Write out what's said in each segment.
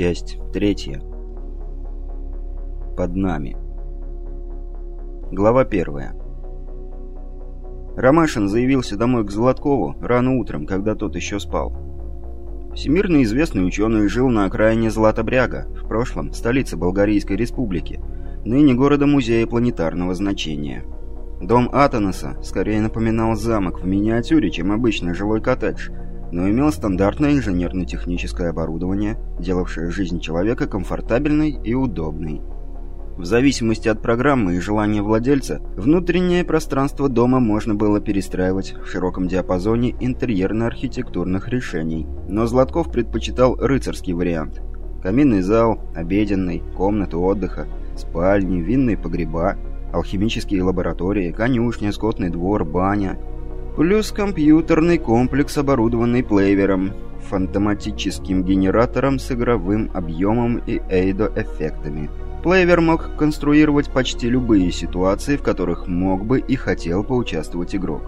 Часть третья. Под нами. Глава первая. Ромашин заявился домой к Золоткову рано утром, когда тот еще спал. Всемирно известный ученый жил на окраине Златобряга, в прошлом столице Болгарийской республики, ныне города-музея планетарного значения. Дом Атанаса скорее напоминал замок в миниатюре, чем обычный жилой коттедж, но имел стандартное инженерно-техническое оборудование, делавшее жизнь человека комфортабельной и удобной. В зависимости от программы и желания владельца, внутреннее пространство дома можно было перестраивать в широком диапазоне интерьерно-архитектурных решений. Но Златков предпочитал рыцарский вариант. Каминный зал, обеденный, комнаты отдыха, спальни, винные погреба, алхимические лаборатории, конюшня, скотный двор, баня. Плюс компьютерный комплекс, оборудованный плейвером, фантоматическим генератором с игровым объемом и эйдо-эффектами. Плейвер мог конструировать почти любые ситуации, в которых мог бы и хотел поучаствовать игрок.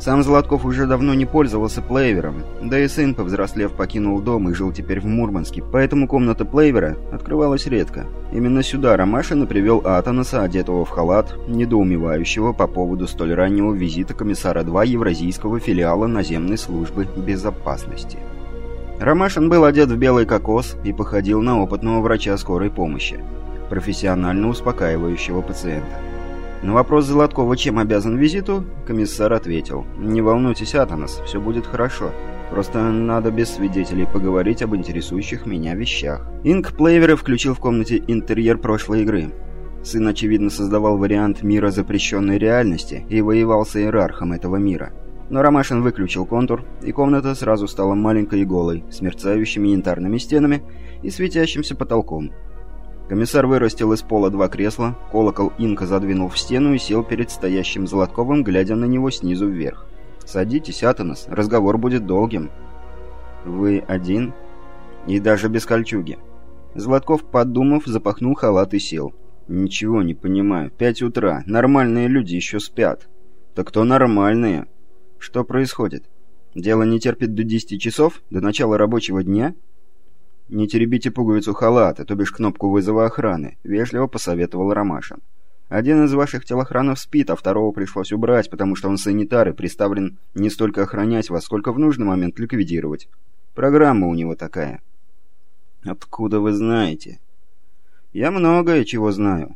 Сам Златков уже давно не пользовался плейвером, да и сын, повзрослев, покинул дом и жил теперь в Мурманске, поэтому комната плейвера открывалась редко. Именно сюда Ромашин и привел Атанаса, одетого в халат, недоумевающего по поводу столь раннего визита комиссара-2 Евразийского филиала наземной службы безопасности. Ромашин был одет в белый кокос и походил на опытного врача скорой помощи профессионально успокаивающего пациента. На вопрос Золоткова, чем обязан визиту, комиссар ответил. «Не волнуйтесь, Атанас, все будет хорошо. Просто надо без свидетелей поговорить об интересующих меня вещах». Инк Плейвера включил в комнате интерьер прошлой игры. Сын, очевидно, создавал вариант мира запрещенной реальности и воевал с иерархом этого мира. Но Ромашин выключил контур, и комната сразу стала маленькой и голой, с мерцающими янтарными стенами и светящимся потолком. Комиссар вырастил из пола два кресла, колокол инка задвинул в стену и сел перед стоящим Золотковым, глядя на него снизу вверх. «Садитесь, Атанас, разговор будет долгим». «Вы один?» «И даже без кольчуги». Златков, подумав, запахнул халат и сел. «Ничего не понимаю. Пять утра. Нормальные люди еще спят». «Так кто нормальные?» «Что происходит? Дело не терпит до десяти часов? До начала рабочего дня?» «Не теребите пуговицу халата, то бишь кнопку вызова охраны», — вежливо посоветовал Ромашин. «Один из ваших телохранов спит, а второго пришлось убрать, потому что он санитар и приставлен не столько охранять вас, сколько в нужный момент ликвидировать. Программа у него такая». «Откуда вы знаете?» «Я многое чего знаю».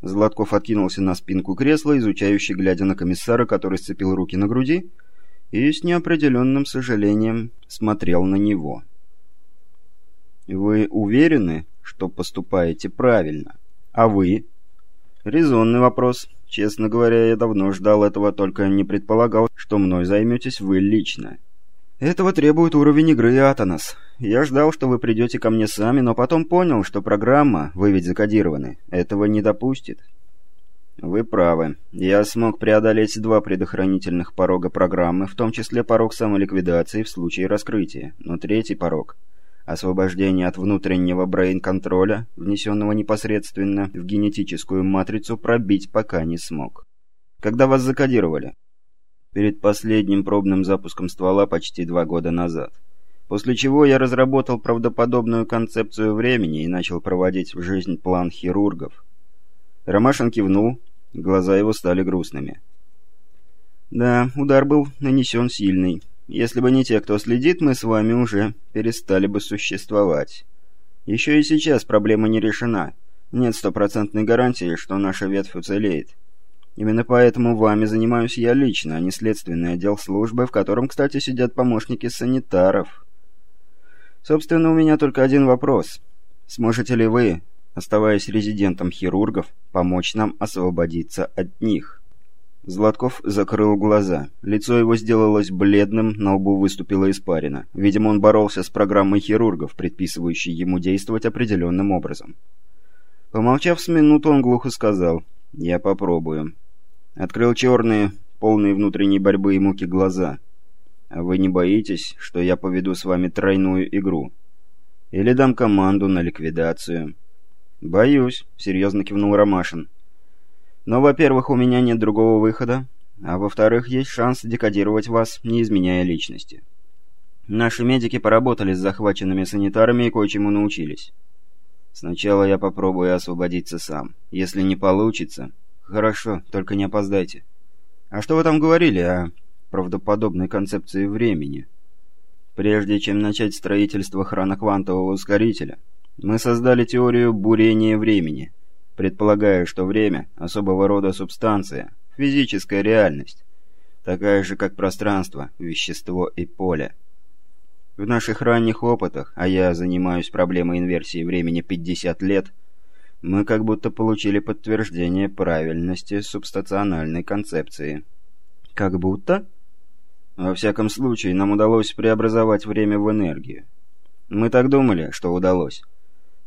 Златков откинулся на спинку кресла, изучающий, глядя на комиссара, который сцепил руки на груди, и с неопределенным сожалением смотрел на него. Вы уверены, что поступаете правильно? А вы? Резонный вопрос. Честно говоря, я давно ждал этого, только не предполагал, что мной займетесь вы лично. Этого требует уровень игры Атанас. Я ждал, что вы придете ко мне сами, но потом понял, что программа, вы ведь закодированы, этого не допустит. Вы правы. Я смог преодолеть два предохранительных порога программы, в том числе порог самоликвидации в случае раскрытия. Но третий порог Освобождение от внутреннего брейн-контроля, внесенного непосредственно в генетическую матрицу, пробить пока не смог. Когда вас закодировали? Перед последним пробным запуском ствола почти два года назад. После чего я разработал правдоподобную концепцию времени и начал проводить в жизнь план хирургов. Ромашин кивнул, глаза его стали грустными. Да, удар был нанесен сильный. Если бы не те, кто следит, мы с вами уже перестали бы существовать. Еще и сейчас проблема не решена. Нет стопроцентной гарантии, что наша ветвь уцелеет. Именно поэтому вами занимаюсь я лично, а не следственный отдел службы, в котором, кстати, сидят помощники санитаров. Собственно, у меня только один вопрос. Сможете ли вы, оставаясь резидентом хирургов, помочь нам освободиться от них? Златков закрыл глаза. Лицо его сделалось бледным, на лбу выступила испарина. Видимо, он боролся с программой хирургов, предписывающей ему действовать определенным образом. Помолчав с минуту, он глухо сказал «Я попробую». Открыл черные, полные внутренней борьбы и муки глаза. «А вы не боитесь, что я поведу с вами тройную игру? Или дам команду на ликвидацию?» «Боюсь», — серьезно кивнул Ромашин. Но, во-первых, у меня нет другого выхода, а во-вторых, есть шанс декодировать вас, не изменяя личности. Наши медики поработали с захваченными санитарами и кое-чему научились. Сначала я попробую освободиться сам. Если не получится... Хорошо, только не опоздайте. А что вы там говорили о правдоподобной концепции времени? Прежде чем начать строительство хроноквантового ускорителя, мы создали теорию бурения времени, предполагая, что время — особого рода субстанция, физическая реальность, такая же, как пространство, вещество и поле. В наших ранних опытах, а я занимаюсь проблемой инверсии времени 50 лет, мы как будто получили подтверждение правильности субстациональной концепции. Как будто? Во всяком случае, нам удалось преобразовать время в энергию. Мы так думали, что удалось.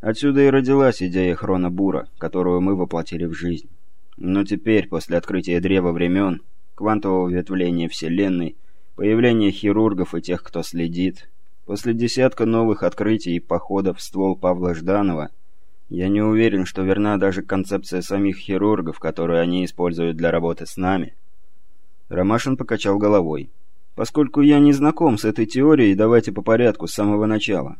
Отсюда и родилась идея хронобура, которую мы воплотили в жизнь. Но теперь, после открытия древа времен, квантового ветвления Вселенной, появления хирургов и тех, кто следит, После десятка новых открытий и походов в ствол Павла Жданова, я не уверен, что верна даже концепция самих хирургов, которую они используют для работы с нами. Ромашин покачал головой. Поскольку я не знаком с этой теорией, давайте по порядку, с самого начала.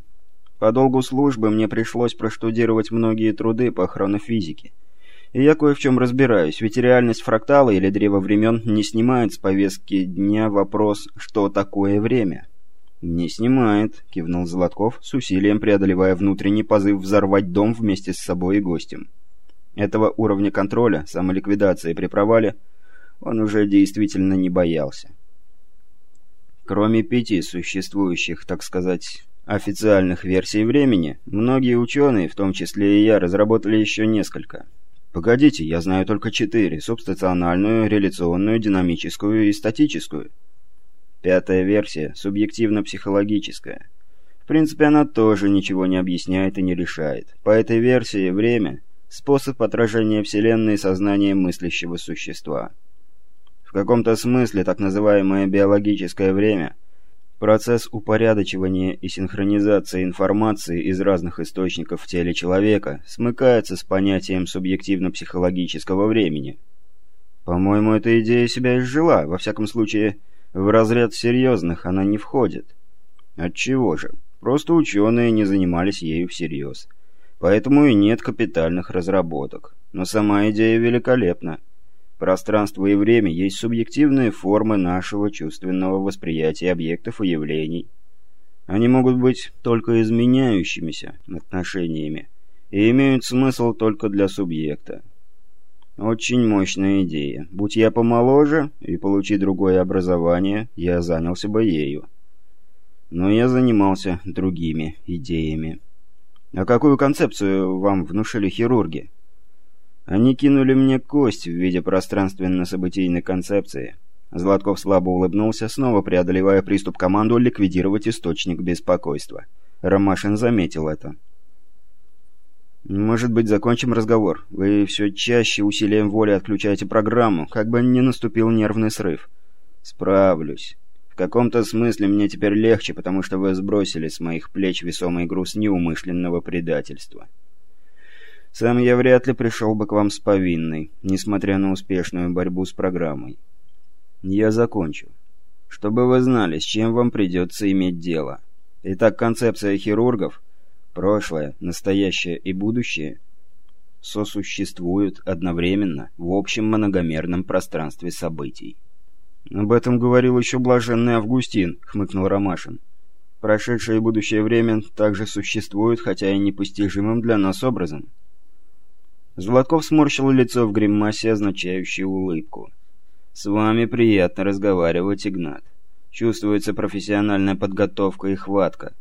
По долгу службы мне пришлось проштудировать многие труды по хронофизике. И я кое в чем разбираюсь, ведь реальность фрактала или древа времен не снимает с повестки дня вопрос «что такое время?». «Не снимает», — кивнул Золотков, с усилием преодолевая внутренний позыв взорвать дом вместе с собой и гостем. Этого уровня контроля, самоликвидации при провале, он уже действительно не боялся. Кроме пяти существующих, так сказать, официальных версий времени, многие ученые, в том числе и я, разработали еще несколько. Погодите, я знаю только четыре – субстациональную, реляционную, динамическую и статическую – Пятая версия – субъективно-психологическая. В принципе, она тоже ничего не объясняет и не решает. По этой версии время – способ отражения Вселенной сознанием мыслящего существа. В каком-то смысле так называемое биологическое время – процесс упорядочивания и синхронизации информации из разных источников в теле человека смыкается с понятием субъективно-психологического времени. По-моему, эта идея себя изжила, во всяком случае – в разряд серьезных она не входит. Отчего же? Просто ученые не занимались ею всерьез. Поэтому и нет капитальных разработок. Но сама идея великолепна. Пространство и время есть субъективные формы нашего чувственного восприятия объектов и явлений. Они могут быть только изменяющимися отношениями и имеют смысл только для субъекта. Очень мощная идея. Будь я помоложе и получи другое образование, я занялся бы ею. Но я занимался другими идеями. А какую концепцию вам внушили хирурги? Они кинули мне кость в виде пространственно-событийной концепции. Златков слабо улыбнулся, снова преодолевая приступ команду ликвидировать источник беспокойства. Ромашин заметил это. «Может быть, закончим разговор? Вы все чаще усилием воли отключаете программу, как бы не наступил нервный срыв». «Справлюсь. В каком-то смысле мне теперь легче, потому что вы сбросили с моих плеч весомый груз неумышленного предательства. Сам я вряд ли пришел бы к вам с повинной, несмотря на успешную борьбу с программой. Я закончу. Чтобы вы знали, с чем вам придется иметь дело. Итак, концепция хирургов — Прошлое, настоящее и будущее сосуществуют одновременно в общем многомерном пространстве событий. «Об этом говорил еще блаженный Августин», — хмыкнул Ромашин. «Прошедшее и будущее время также существуют, хотя и непостижимым для нас образом». Золотков сморщил лицо в гримасе, означающей улыбку. «С вами приятно разговаривать, Игнат. Чувствуется профессиональная подготовка и хватка.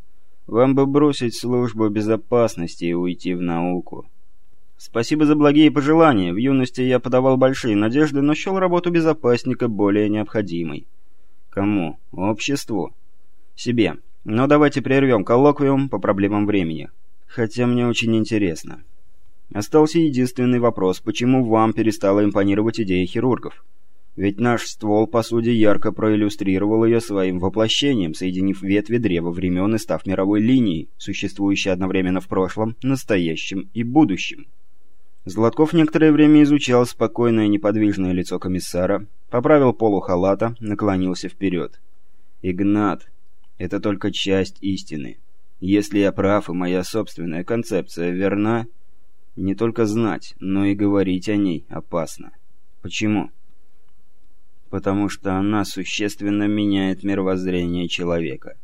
Вам бы бросить службу безопасности и уйти в науку. Спасибо за благие пожелания. В юности я подавал большие надежды, но счел работу безопасника более необходимой. Кому? Обществу. Себе. Но давайте прервем коллоквиум по проблемам времени. Хотя мне очень интересно. Остался единственный вопрос, почему вам перестала импонировать идея хирургов? Ведь наш ствол, по сути, ярко проиллюстрировал ее своим воплощением, соединив ветви древа времен и став мировой линией, существующей одновременно в прошлом, настоящем и будущем. Златков некоторое время изучал спокойное неподвижное лицо комиссара, поправил полу халата, наклонился вперед. «Игнат, это только часть истины. Если я прав и моя собственная концепция верна, не только знать, но и говорить о ней опасно. Почему? Потому что она существенно меняет мировоззрение человека.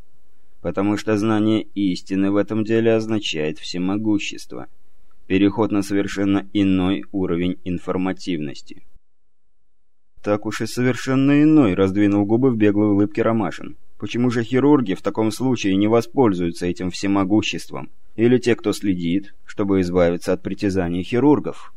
Потому что знание истины в этом деле означает всемогущество. Переход на совершенно иной уровень информативности. Так уж и совершенно иной, раздвинул губы в беглой улыбке Ромашин. Почему же хирурги в таком случае не воспользуются этим всемогуществом? Или те, кто следит, чтобы избавиться от притязаний хирургов?